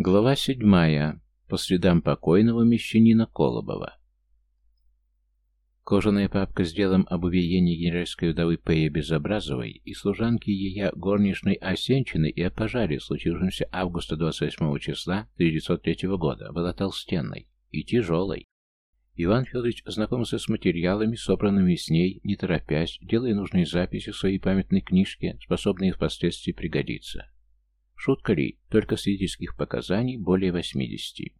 Глава седьмая. По следам покойного мещанина Колобова. Кожаная папка с делом об убиении генеральской вдовы П.Е. Безобразовой и служанки ее горничной Осенчиной и о пожаре, случившемся августа 28 числа 1903 года, была толстенной и тяжелой. Иван Федорович знакомился с материалами, собранными в ней, не торопясь, делая нужные записи в своей памятной книжке, способные впоследствии пригодиться. Шутка ли, только свидетельских показаний более 80.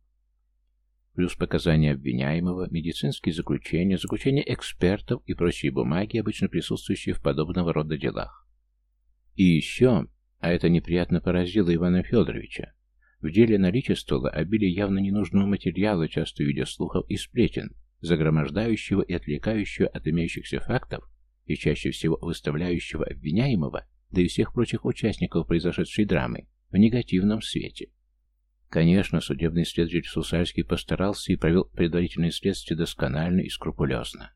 Плюс показания обвиняемого, медицинские заключения, заключения экспертов и прочие бумаги, обычно присутствующие в подобного рода делах. И еще, а это неприятно поразило Ивана Федоровича, в деле наличествовало обилие явно ненужного материала, часто в виде слухов и сплетен, загромождающего и отвлекающего от имеющихся фактов и чаще всего выставляющего обвиняемого да и всех прочих участников произошедшей драмы, в негативном свете. Конечно, судебный следователь Сусальский постарался и провел предварительное следствие досконально и скрупулезно.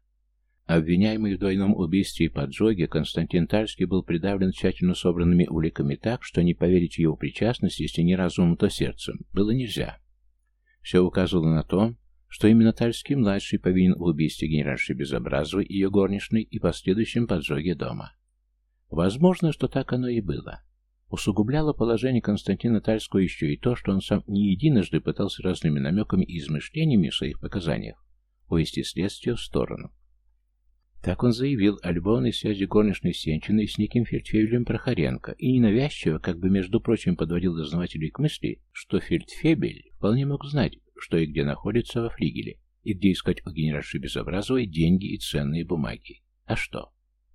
Обвиняемый в двойном убийстве и поджоге, Константин Тальский был придавлен тщательно собранными уликами так, что не поверить в его причастность, если не разумом, то сердцем, было нельзя. Все указывало на то, что именно Тальский-младший повинен в убийстве генеральши Безобразовой, ее горничной и последующем поджоге дома. Возможно, что так оно и было. Усугубляло положение Константина Тальского еще и то, что он сам не единожды пытался разными намеками и измышлениями в своих показаниях увести следствие в сторону. Так он заявил о любовной связи горничной Сенчиной с неким фельдфебелем Прохоренко и ненавязчиво, как бы между прочим, подводил дознавателей к мысли, что фельдфебель вполне мог знать, что и где находится во флигеле, и где искать у генеральши Безобразовой деньги и ценные бумаги. А что?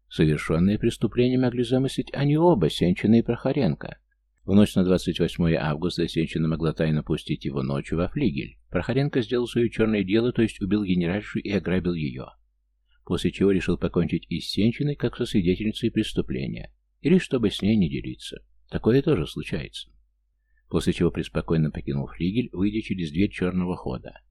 Совершенные преступления могли замыслить они оба, Сенчина и Прохоренко. В ночь на 28 августа Сенчина могла тайно пустить его ночью во флигель. Прохоренко сделал свое черное дело, то есть убил генеральшу и ограбил ее. После чего решил покончить и с Сенчиной, как со свидетельницей преступления. Или чтобы с ней не делиться. Такое тоже случается. После чего преспокойно покинул флигель, выйдя через дверь черного хода.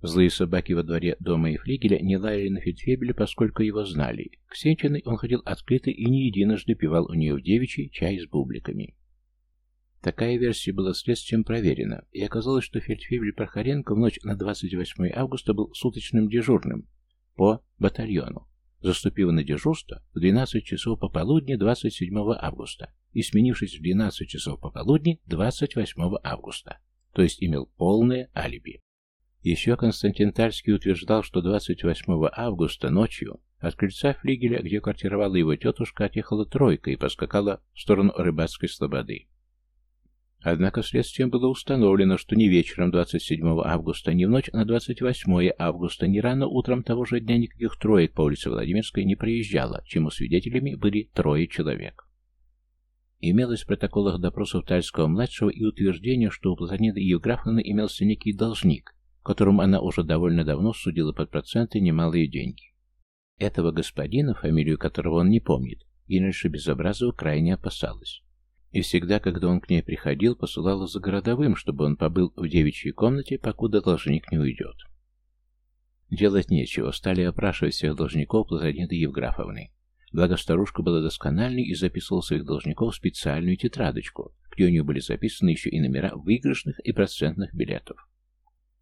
Злые собаки во дворе дома и флигеля не лаяли на фельдфебеля, поскольку его знали. К Сенчиной он ходил открыто и не единожды пивал у нее в девичий чай с бубликами. Такая версия была следствием проверена, и оказалось, что фельдфебель Прохоренко в ночь на 28 августа был суточным дежурным по батальону, заступив на дежурство в 12 часов пополудни 27 августа и сменившись в 12 часов пополудни 28 августа, то есть имел полное алиби. Еще Константин Тальский утверждал, что 28 августа ночью от крыльца флигеля, где квартировала его тетушка, отъехала тройка и поскакала в сторону рыбацкой слободы. Однако следствием было установлено, что ни вечером 27 августа, ни в ночь на 28 августа, ни рано утром того же дня никаких троек по улице Владимирской не проезжало, чему свидетелями были трое человек. Имелось в протоколах допросов Тальского-младшего и утверждение, что у Платониды Евграфовны имелся некий должник, которому она уже довольно давно судила под проценты немалые деньги. Этого господина, фамилию которого он не помнит, генеральша Безобразова крайне опасалась. И всегда, когда он к ней приходил, посылала за городовым, чтобы он побыл в девичьей комнате, покуда должник не уйдет. Делать нечего, стали опрашивать всех должников Платониды Евграфовны. Благо старушка была доскональной и записывала своих должников в специальную тетрадочку, где у нее были записаны еще и номера выигрышных и процентных билетов.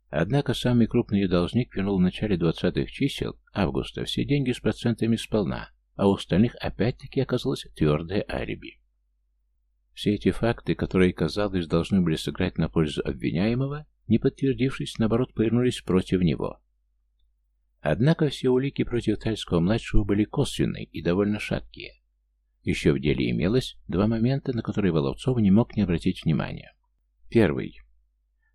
Однако самый крупный должник вернул в начале 20-х чисел августа все деньги с процентами сполна, а у остальных опять-таки оказалось твердое алиби. Все эти факты, которые, казалось, должны были сыграть на пользу обвиняемого, не подтвердившись, наоборот, повернулись против него. Однако все улики против Тальского-младшего были косвенные и довольно шаткие. Еще в деле имелось два момента, на которые Воловцов не мог не обратить внимания. Первый.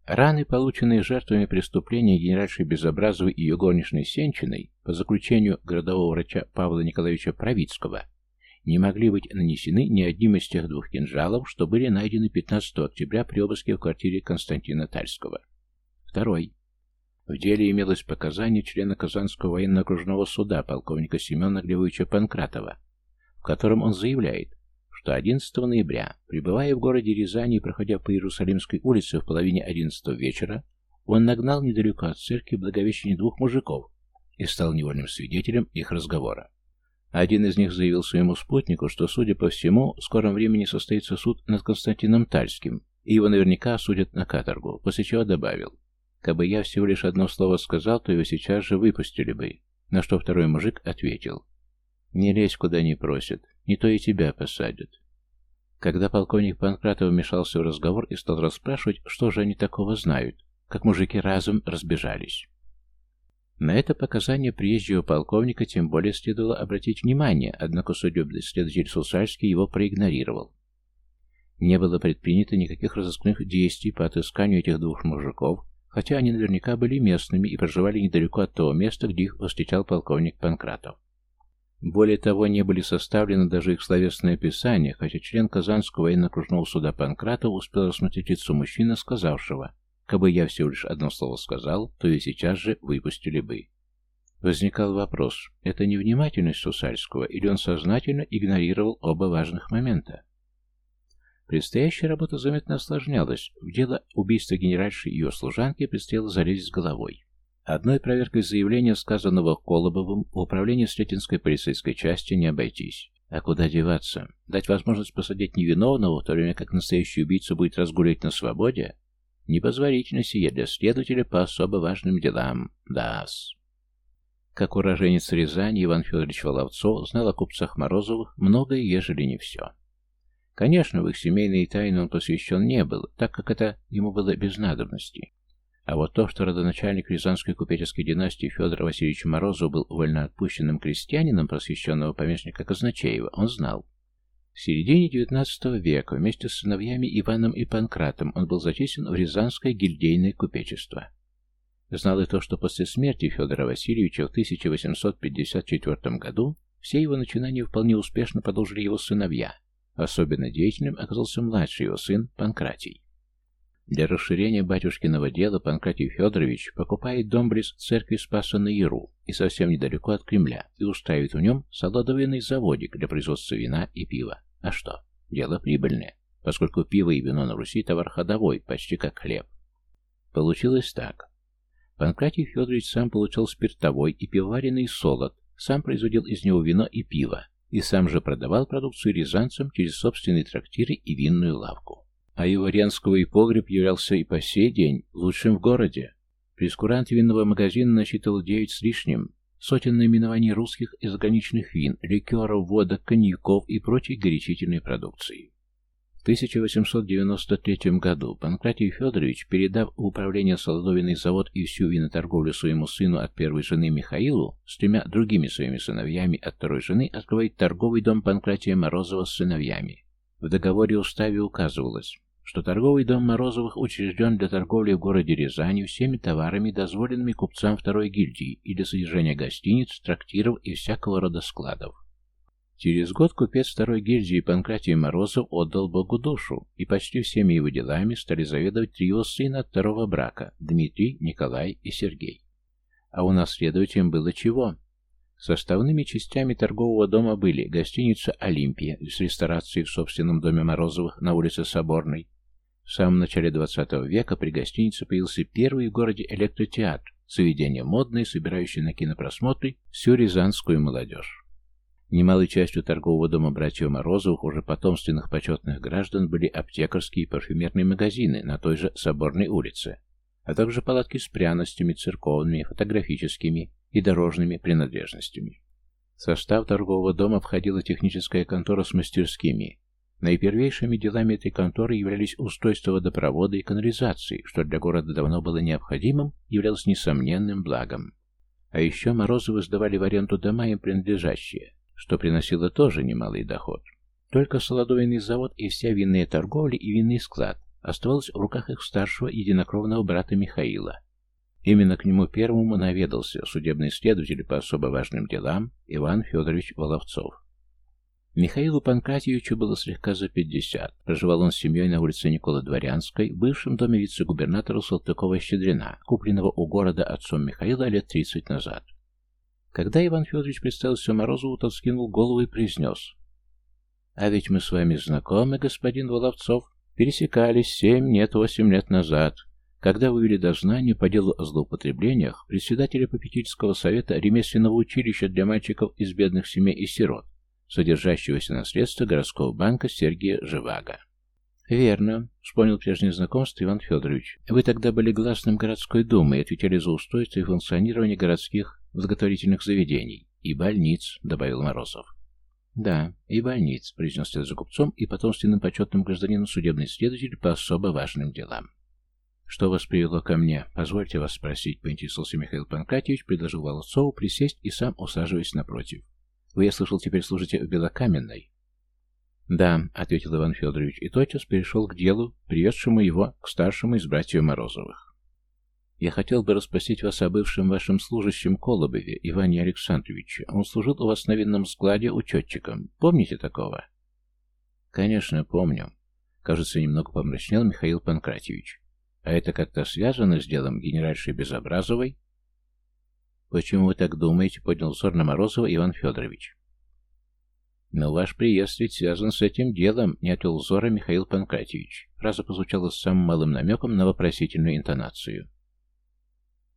Раны, полученные жертвами преступления генеральшей Безобразовой и ее горничной Сенчиной, по заключению городового врача Павла Николаевича Правицкого, не могли быть нанесены ни одним из тех двух кинжалов, что были найдены 15 октября при обыске в квартире Константина Тальского. Второй. В деле имелось показание члена Казанского военно-окружного суда полковника Семена Глебовича Панкратова, в котором он заявляет, что 11 ноября, пребывая в городе Рязани и проходя по Иерусалимской улице в половине 11 вечера, он нагнал недалеко от церкви Благовещения двух мужиков и стал невольным свидетелем их разговора. Один из них заявил своему спутнику, что, судя по всему, в скором времени состоится суд над Константином Тальским, и его наверняка осудят на каторгу, после чего добавил. Кабы я всего лишь одно слово сказал, то его сейчас же выпустили бы. На что второй мужик ответил. Не лезь, куда не просят, не то и тебя посадят. Когда полковник Панкратов вмешался в разговор и стал расспрашивать, что же они такого знают, как мужики разом разбежались. На это показание приезжего полковника тем более следовало обратить внимание, однако судебный следователь Сусальский его проигнорировал. Не было предпринято никаких разыскных действий по отысканию этих двух мужиков, хотя они наверняка были местными и проживали недалеко от того места, где их встречал полковник Панкратов. Более того, не были составлены даже их словесные описания, хотя член Казанского военно-окружного суда Панкратов успел рассмотреть лицо мужчины, сказавшего, «Кабы я всего лишь одно слово сказал, то и сейчас же выпустили бы». Возникал вопрос, это невнимательность Сусальского, или он сознательно игнорировал оба важных момента? Предстоящая работа заметно осложнялась. В дело убийства генеральши и ее служанки предстояло залезть с головой. Одной проверкой заявления, сказанного Колобовым, в управлении Сретенской полицейской части не обойтись. А куда деваться? Дать возможность посадить невиновного, в то время как настоящий убийца будет разгулять на свободе? Непозволительно сие для следователя по особо важным делам. Да-с. Как уроженец Рязани, Иван Федорович Воловцов знал о купцах Морозовых многое, ежели не все. Конечно, в их семейные тайны он посвящен не был, так как это ему было без надобности. А вот то, что родоначальник Рязанской купеческой династии Федор Васильевич Морозов был вольноотпущенным крестьянином просвещенного помещика Казначеева, он знал. В середине XIX века вместе с сыновьями Иваном и Панкратом он был зачислен в Рязанское гильдейное купечество. Знал и то, что после смерти Федора Васильевича в 1854 году все его начинания вполне успешно продолжили его сыновья. Особенно деятельным оказался младший его сын Панкратий. Для расширения батюшкиного дела Панкратий Федорович покупает дом близ церкви Спаса на Яру и совсем недалеко от Кремля и устраивает в нем солодовинный заводик для производства вина и пива. А что? Дело прибыльное, поскольку пиво и вино на Руси товар ходовой, почти как хлеб. Получилось так. Панкратий Федорович сам получал спиртовой и пивоваренный солод, сам производил из него вино и пиво, и сам же продавал продукцию рязанцам через собственные трактиры и винную лавку а его Ренского погреб являлся и по сей день лучшим в городе. Прескурант винного магазина насчитывал девять с лишним сотен наименований русских и заграничных вин, ликеров, водок, коньяков и прочей горячительной продукции. В 1893 году Панкратий Федорович, передав в управление Солодовиный завод и всю виноторговлю своему сыну от первой жены Михаилу, с тремя другими своими сыновьями от второй жены открывает торговый дом Панкратия Морозова с сыновьями. В договоре уставе указывалось, что торговый дом Морозовых учрежден для торговли в городе Рязани всеми товарами, дозволенными купцам второй гильдии и для содержания гостиниц, трактиров и всякого рода складов. Через год купец второй гильдии Панкратий Морозов отдал Богу душу, и почти всеми его делами стали заведовать три его сына от второго брака – Дмитрий, Николай и Сергей. А унаследовать было чего? Составными частями торгового дома были гостиница «Олимпия» с ресторацией в собственном доме Морозовых на улице Соборной. В самом начале XX века при гостинице появился первый в городе электротеатр, заведение модное, собирающее на кинопросмотры всю рязанскую молодежь. Немалой частью торгового дома братьев Морозовых, уже потомственных почетных граждан, были аптекарские и парфюмерные магазины на той же Соборной улице, а также палатки с пряностями, церковными, фотографическими, и дорожными принадлежностями. В состав торгового дома входила техническая контора с мастерскими. Наипервейшими делами этой конторы являлись устройство водопровода и канализации, что для города давно было необходимым, являлось несомненным благом. А еще Морозовы сдавали в аренду дома им принадлежащие, что приносило тоже немалый доход. Только солодовинный завод и вся винная торговля и винный склад оставалось в руках их старшего единокровного брата Михаила, Именно к нему первому наведался судебный следователь по особо важным делам Иван Федорович Воловцов. Михаилу Панкратьевичу было слегка за пятьдесят. Проживал он с семьей на улице Николы Дворянской, в бывшем доме вице-губернатора Салтыкова-Щедрина, купленного у города отцом Михаила лет тридцать назад. Когда Иван Федорович представился Морозову, тот скинул голову и произнес. «А ведь мы с вами знакомы, господин Воловцов. Пересекались семь, нет, восемь лет назад. Когда вывели дознание по делу о злоупотреблениях председателя попечительского совета ремесленного училища для мальчиков из бедных семей и сирот, содержащегося на средства городского банка Сергея Живаго. «Верно», — вспомнил прежнее знакомство Иван Федорович. «Вы тогда были гласным городской думы и отвечали за устройство и функционирование городских благотворительных заведений. И больниц», — добавил Морозов. «Да, и больниц», — произнес за купцом и потомственным почетным гражданином судебный следователь по особо важным делам. «Что вас привело ко мне? Позвольте вас спросить», — поинтересовался Михаил Панкратьевич, предложил Волосцову присесть и сам усаживаясь напротив. «Вы, я слышал, теперь служите в Белокаменной?» «Да», — ответил Иван Федорович, и тотчас перешел к делу, приведшему его к старшему из братьев Морозовых. «Я хотел бы расспросить вас о бывшем вашем служащем Колобове, Иване Александровиче. Он служил у вас на винном складе учетчиком. Помните такого?» «Конечно, помню». Кажется, немного помрачнел Михаил Панкратьевич. «А это как-то связано с делом генеральши Безобразовой?» «Почему вы так думаете?» — поднял взор на Морозова Иван Федорович. «Но ваш приезд ведь связан с этим делом», — не отвел взора Михаил Панкратьевич. Фраза прозвучала с самым малым намеком на вопросительную интонацию.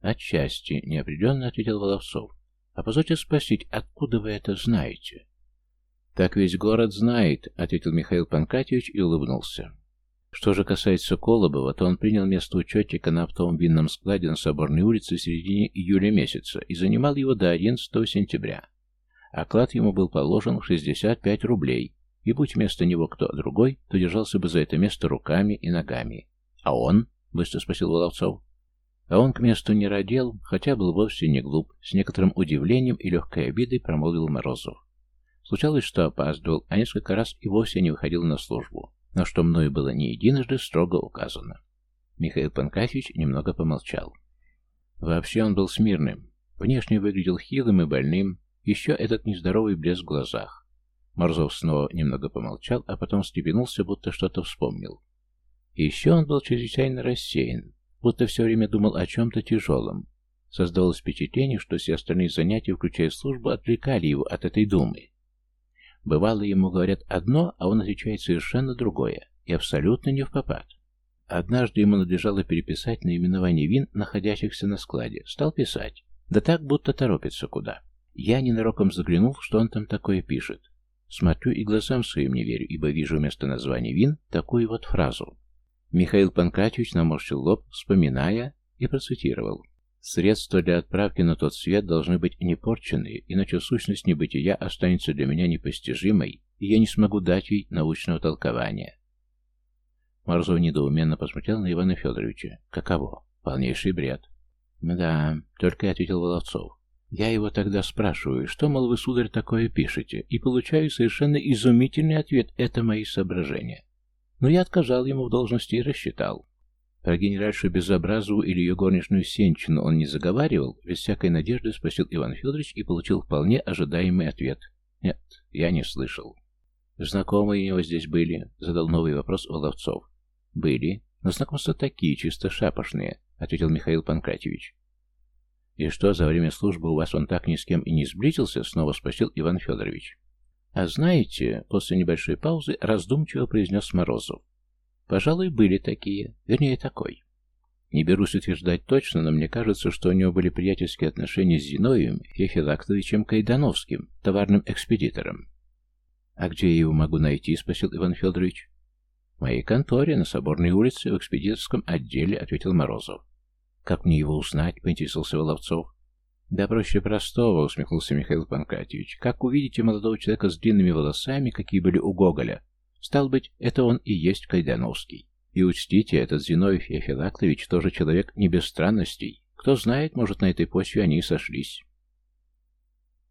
«Отчасти», — неопределенно ответил Воловцов. «А позвольте спросить, откуда вы это знаете?» «Так весь город знает», — ответил Михаил Панкратьевич и улыбнулся. Что же касается Колобова, то он принял место учетчика на оптовом винном складе на Соборной улице в середине июля месяца и занимал его до 11 сентября. Оклад ему был положен в 65 рублей, и будь вместо него кто другой, то держался бы за это место руками и ногами. «А он?» — быстро спросил Воловцов. А он к месту не родил, хотя был вовсе не глуп, с некоторым удивлением и легкой обидой промолвил Морозов. Случалось, что опаздывал, а несколько раз и вовсе не выходил на службу, но что мною было не единожды строго указано. Михаил Панкратьевич немного помолчал. Вообще он был смирным, внешне выглядел хилым и больным, еще этот нездоровый блеск в глазах. Морозов снова немного помолчал, а потом степенулся, будто что-то вспомнил. еще он был чрезвычайно рассеян, будто все время думал о чем-то тяжелом. Создавалось впечатление, что все остальные занятия, включая службу, отвлекали его от этой думы. Бывало, ему говорят одно, а он отвечает совершенно другое, и абсолютно не в попад. Однажды ему надлежало переписать наименование вин, находящихся на складе. Стал писать. Да так, будто торопится куда. Я ненароком заглянул, что он там такое пишет. Смотрю и глазам своим не верю, ибо вижу вместо названия вин такую вот фразу. Михаил Панкратьевич наморщил лоб, вспоминая, и процитировал. Средства для отправки на тот свет должны быть не порченные, иначе сущность небытия останется для меня непостижимой, и я не смогу дать ей научного толкования. Морозов недоуменно посмотрел на Ивана Федоровича. Каково? Полнейший бред. Да, только и ответил Воловцов. Я его тогда спрашиваю, что, мол, вы, сударь, такое пишете, и получаю совершенно изумительный ответ «это мои соображения». Но я отказал ему в должности и рассчитал. Про генеральшу Безобразову или ее горничную Сенчину он не заговаривал, без всякой надежды спросил Иван Федорович и получил вполне ожидаемый ответ. Нет, я не слышал. Знакомые у него здесь были, задал новый вопрос Воловцов. Были, но знакомства такие, чисто шапошные, ответил Михаил Панкратьевич. «И что, за время службы у вас он так ни с кем и не сблизился?» — снова спросил Иван Федорович. «А знаете...» — после небольшой паузы раздумчиво произнес Морозов. «Пожалуй, были такие. Вернее, такой. Не берусь утверждать точно, но мне кажется, что у него были приятельские отношения с Зиновием Феофилактовичем Кайдановским, товарным экспедитором». «А где я его могу найти?» — спросил Иван Федорович. «В моей конторе на Соборной улице в экспедиторском отделе», — ответил Морозов. «Как мне его узнать?» — поинтересовался Воловцов. «Да проще простого», — усмехнулся Михаил Панкратьевич. «Как увидите молодого человека с длинными волосами, какие были у Гоголя, стал быть, это он и есть Кайдановский. И учтите, этот Зиновьев Ефилактович тоже человек не без странностей. Кто знает, может, на этой почве они и сошлись».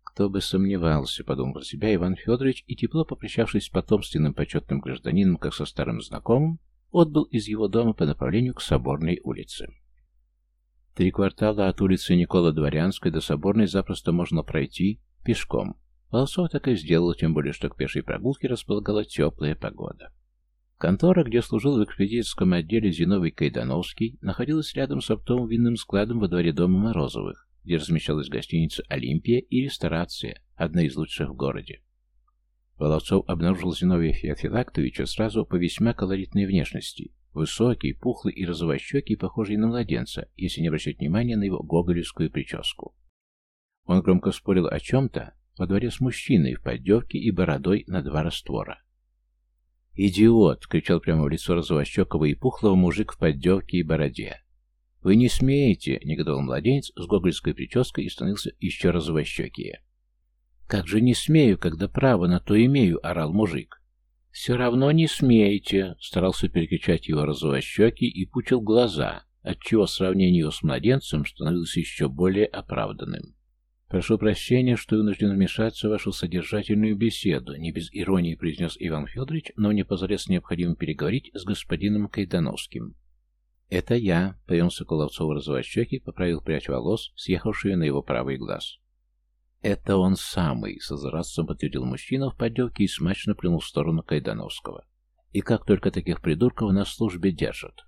«Кто бы сомневался», — подумал про себя Иван Федорович, и тепло попрощавшись с потомственным почетным гражданином, как со старым знакомым, отбыл из его дома по направлению к Соборной улице. Три квартала от улицы Никола Дворянской до Соборной запросто можно пройти пешком. Волосов так и сделал, тем более, что к пешей прогулке располагала теплая погода. Контора, где служил в экспедиционском отделе Зиновий Кайдановский, находилась рядом с оптовым винным складом во дворе дома Морозовых, где размещалась гостиница «Олимпия» и ресторация, одна из лучших в городе. Воловцов обнаружил Зиновия Феофилактовича сразу по весьма колоритной внешности, Высокий, пухлый и розовощекий, похожий на младенца, если не обращать внимания на его гоголевскую прическу. Он громко спорил о чем-то во дворе с мужчиной в поддевке и бородой на два раствора. «Идиот!» — кричал прямо в лицо розовощекого и пухлого мужик в поддевке и бороде. «Вы не смеете!» — негодовал младенец с гогольской прической и становился еще розовощекие. «Как же не смею, когда право на то имею!» — орал мужик. «Все равно не смеете!» — старался перекричать его розовощекий и пучил глаза, отчего сравнение его с младенцем становилось еще более оправданным. «Прошу прощения, что вынужден вмешаться в вашу содержательную беседу», не без иронии произнес Иван Федорович, но мне позарез необходимо переговорить с господином Кайдановским. «Это я», — повел Соколовцов розовощекий, поправил прядь волос, съехавшую на его правый глаз. «Это он самый», — с озорством подтвердил мужчина в поддевке и смачно плюнул в сторону Кайдановского. «И как только таких придурков на службе держат?»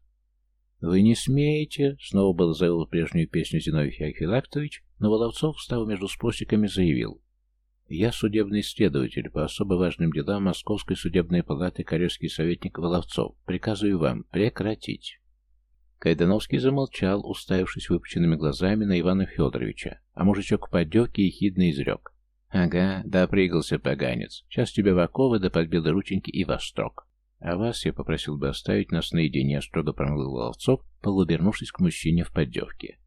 «Вы не смеете?» — снова был завел прежнюю песню Зиновий Феофилактович, но Воловцов, встав между спросиками, заявил. «Я судебный следователь по особо важным делам Московской судебной палаты, корейский советник Воловцов. Приказываю вам прекратить». Кайдановский замолчал, уставившись выпученными глазами на Ивана Федоровича, а мужичок в поддевке ехидно изрек. «Ага, да прыгался поганец. Сейчас тебя в оковы да под белые рученьки и во строк. А вас я попросил бы оставить нас наедине», — строго промыл Воловцов, полуобернувшись к мужчине в поддевке.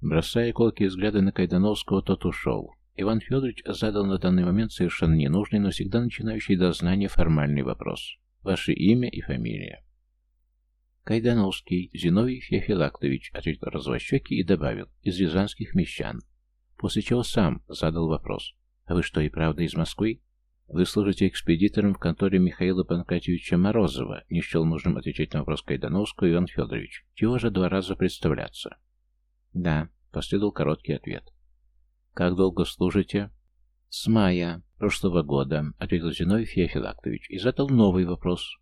Бросая колкие взгляды на Кайдановского, тот ушел. Иван Федорович задал на данный момент совершенно ненужный, но всегда начинающий дознание формальный вопрос. «Ваше имя и фамилия?» «Кайдановский, Зиновий Феофилактович», — ответил развощекий и добавил, «из рязанских мещан». После чего сам задал вопрос. «А вы что, и правда из Москвы?» «Вы служите экспедитором в конторе Михаила Панкратьевича Морозова», — не счел нужным отвечать на вопрос Кайдановского Иван Федорович. «Чего же два раза представляться?» «Да», — последовал короткий ответ. «Как долго служите?» «С мая прошлого года», — ответил Зиновий Феофилактович и задал новый вопрос.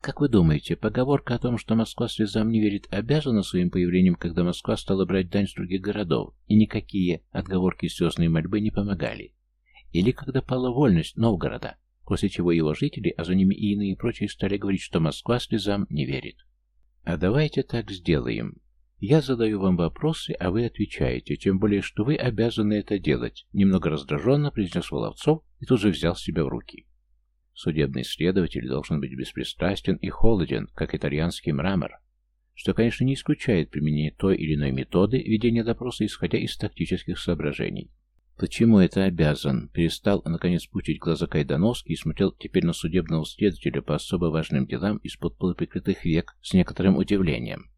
«Как вы думаете, поговорка о том, что Москва слезам не верит, обязана своим появлением, когда Москва стала брать дань с других городов, и никакие отговорки и слезные мольбы не помогали? Или когда пала вольность Новгорода, после чего его жители, а за ними и иные прочие, стали говорить, что Москва слезам не верит? А давайте так сделаем. Я задаю вам вопросы, а вы отвечаете, тем более, что вы обязаны это делать, немного раздраженно произнес Воловцов и тут же взял себя в руки. Судебный следователь должен быть беспристрастен и холоден, как итальянский мрамор, что, конечно, не исключает применение той или иной методы ведения допроса, исходя из тактических соображений. Почему это обязан? Перестал, наконец, пучить глаза Кайдановский и смотрел теперь на судебного следователя по особо важным делам из-под полуприкрытых век с некоторым удивлением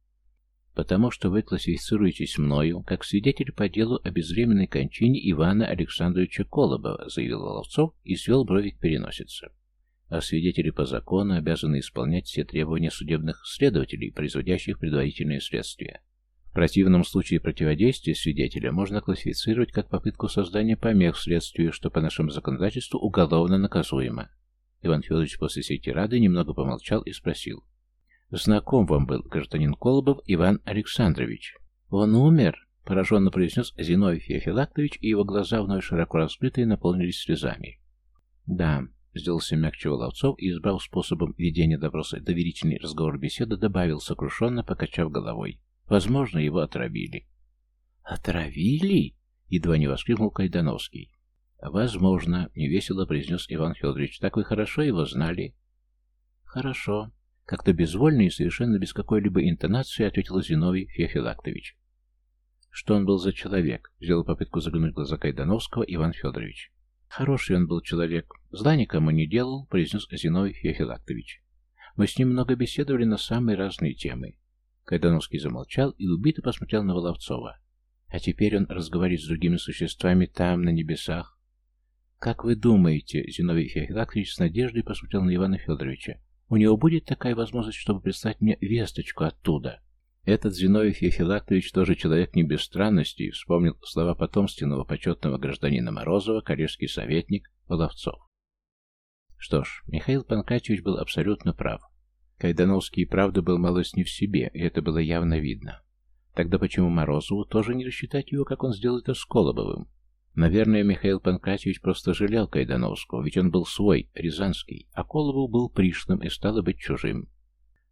потому что вы классифицируетесь мною как свидетель по делу о безвременной кончине Ивана Александровича Колобова, заявил Воловцов и свел брови к переносице. А свидетели по закону обязаны исполнять все требования судебных следователей, производящих предварительные следствия. Противном случае противодействие свидетеля можно классифицировать как попытку создания помех следствию, что по нашему законодательству уголовно наказуемо. Иван Федорович после всей тирады немного помолчал и спросил. Знаком вам был гражданин Колобов Иван Александрович. Он умер, пораженно произнес Зиновий Феофилактович, и его глаза, вновь широко раскрытые, наполнились слезами. Да, сделался мягче Воловцов и, избрав способом ведения допроса доверительный разговор беседы, добавил, сокрушенно покачав головой. Возможно, его отравили. «Отравили?» — едва не воскликнул Кайдановский. «Возможно», — невесело произнес Иван Федорович. «Так вы хорошо его знали?» «Хорошо», как-то безвольно и совершенно без какой-либо интонации ответил Зиновий Феофилактович. Что он был за человек? Сделал попытку заглянуть в глаза Кайдановского Иван Федорович. Хороший он был человек. Зла никому не делал, произнес Зиновий Феофилактович. Мы с ним много беседовали на самые разные темы. Кайдановский замолчал и убито посмотрел на Воловцова. А теперь он разговаривает с другими существами там, на небесах. «Как вы думаете?» — Зиновий Феофилактович с надеждой посмотрел на Ивана Федоровича. У него будет такая возможность, чтобы прислать мне весточку оттуда. Этот Зиновий Феофилактович тоже человек не без странностей, вспомнил слова потомственного почетного гражданина Морозова, коллежский советник Воловцов. Что ж, Михаил Панкратьевич был абсолютно прав. Кайдановский правда был малость не в себе, и это было явно видно. Тогда почему Морозову тоже не рассчитать его, как он сделал это с Колобовым? Наверное, Михаил Панкратьевич просто жалел Кайдановского, ведь он был свой, рязанский, а Колобов был пришлым и стало быть чужим.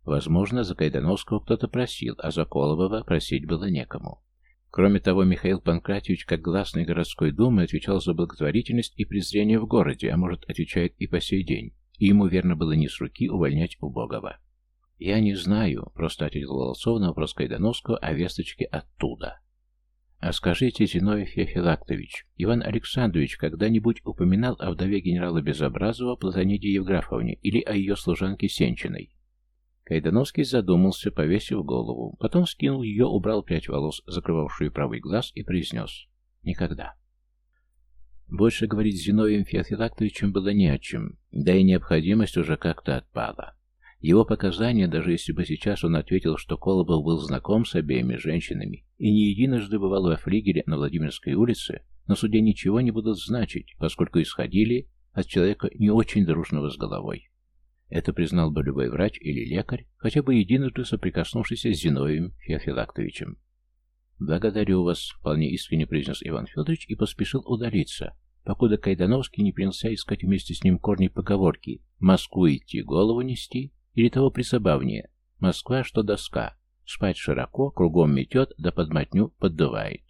Возможно, за Кайдановского кто-то просил, а за Колобова просить было некому. Кроме того, Михаил Панкратьевич, как гласный городской думы, отвечал за благотворительность и презрение в городе, а может, отвечает и по сей день. И ему верно было не с руки увольнять убогого. «Я не знаю», — просто ответил Волосов на вопрос Кайдановского о весточке оттуда. «А скажите, Зиновий Феофилактович, Иван Александрович когда-нибудь упоминал о вдове генерала Безобразова Платониде Евграфовне или о ее служанке Сенчиной?» Кайдановский задумался, повесив голову. Потом скинул ее, убрал прядь волос, закрывавшую правый глаз, и произнес «Никогда». Больше говорить с Зиновием Феофилактовичем было не о чем, да и необходимость уже как-то отпала. Его показания, даже если бы сейчас он ответил, что Колобов был знаком с обеими женщинами и не единожды бывал во флигеле на Владимирской улице, на суде ничего не будут значить, поскольку исходили от человека не очень дружного с головой. Это признал бы любой врач или лекарь, хотя бы единожды соприкоснувшийся с Зиновием Феофилактовичем. «Благодарю вас», — вполне искренне произнес Иван Федорович и поспешил удалиться, покуда Кайдановский не принялся искать вместе с ним корни поговорки «Москву идти, голову нести» или того присобавнее «Москва, что доска, спать широко, кругом метет, да под матню поддувает».